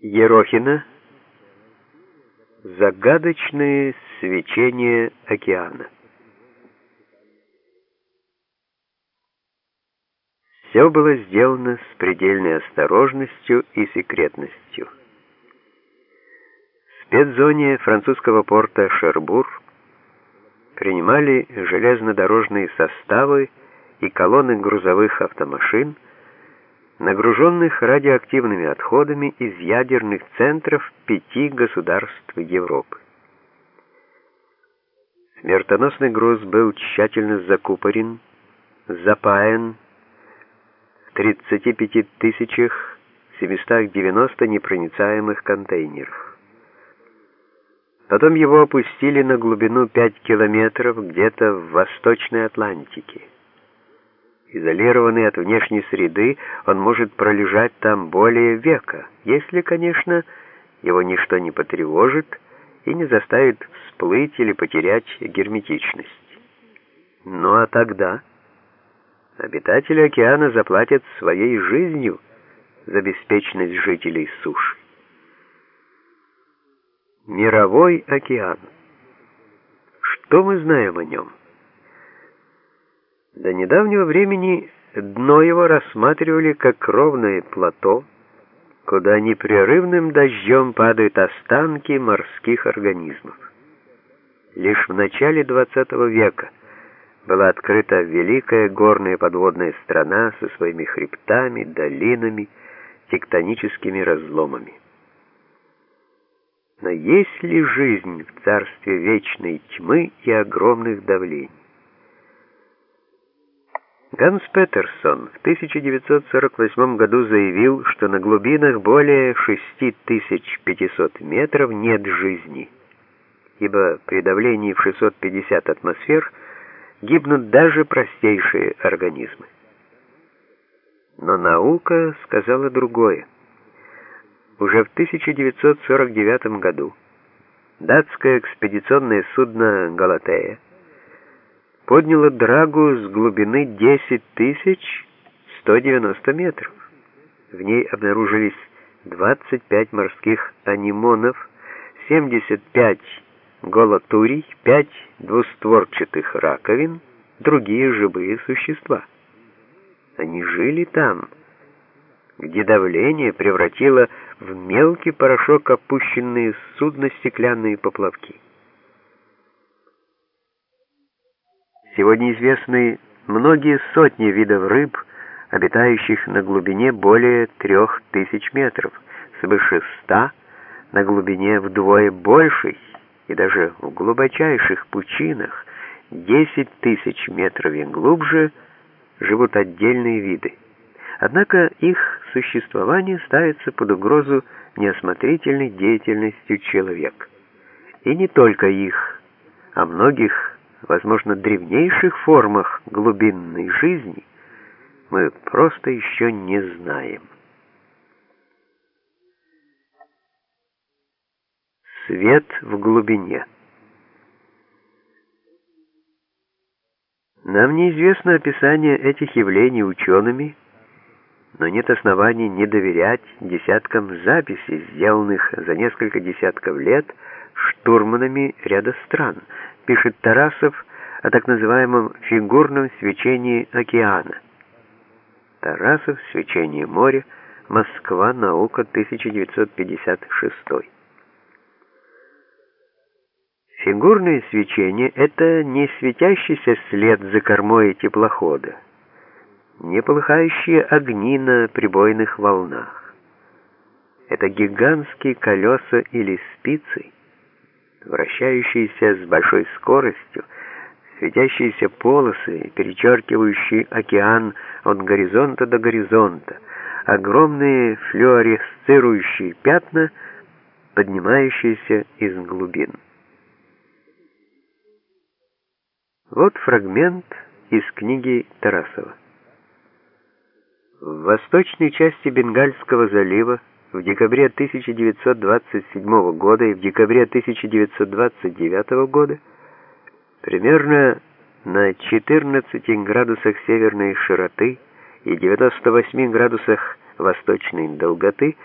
Ерохина Загадочные свечения океана Все было сделано с предельной осторожностью и секретностью. В спецзоне французского порта Шербур принимали железнодорожные составы и колонны грузовых автомашин, нагруженных радиоактивными отходами из ядерных центров пяти государств Европы. Смертоносный груз был тщательно закупорен, запаян в 35 тысячах 790 непроницаемых контейнерах. Потом его опустили на глубину 5 километров где-то в Восточной Атлантике. Изолированный от внешней среды, он может пролежать там более века, если, конечно, его ничто не потревожит и не заставит всплыть или потерять герметичность. Ну а тогда обитатели океана заплатят своей жизнью за беспечность жителей суши. Мировой океан. Что мы знаем о нем? До недавнего времени дно его рассматривали как ровное плато, куда непрерывным дождем падают останки морских организмов. Лишь в начале XX века была открыта великая горная подводная страна со своими хребтами, долинами, тектоническими разломами. Но есть ли жизнь в царстве вечной тьмы и огромных давлений? Ганс Петерсон в 1948 году заявил, что на глубинах более 6500 метров нет жизни, ибо при давлении в 650 атмосфер гибнут даже простейшие организмы. Но наука сказала другое. Уже в 1949 году датское экспедиционное судно «Галатея» подняло драгу с глубины 10 тысяч 190 метров. В ней обнаружились 25 морских анимонов, 75 голотурий, 5 двустворчатых раковин, другие живые существа. Они жили там, где давление превратило в мелкий порошок опущенные судно стеклянные поплавки. Сегодня известны многие сотни видов рыб, обитающих на глубине более трех тысяч метров, свыше ста на глубине вдвое большей, и даже в глубочайших пучинах, 10 тысяч метров и глубже, живут отдельные виды. Однако их существование ставится под угрозу неосмотрительной деятельностью человека. И не только их, а многих возможно, древнейших формах глубинной жизни мы просто еще не знаем. Свет в глубине. Нам неизвестно описание этих явлений учеными, но нет оснований не доверять десяткам записей, сделанных за несколько десятков лет штурманами ряда стран, пишет Тарасов о так называемом фигурном свечении океана. Тарасов, свечение моря, Москва, наука, 1956. Фигурное свечение — это не светящийся след за кормой теплохода, не полыхающие огни на прибойных волнах. Это гигантские колеса или спицы, вращающиеся с большой скоростью, светящиеся полосы, перечеркивающие океан от горизонта до горизонта, огромные флюоресцирующие пятна, поднимающиеся из глубин. Вот фрагмент из книги Тарасова. В восточной части Бенгальского залива в декабре 1927 года и в декабре 1929 года примерно на 14 градусах северной широты и 98 градусах восточной долготы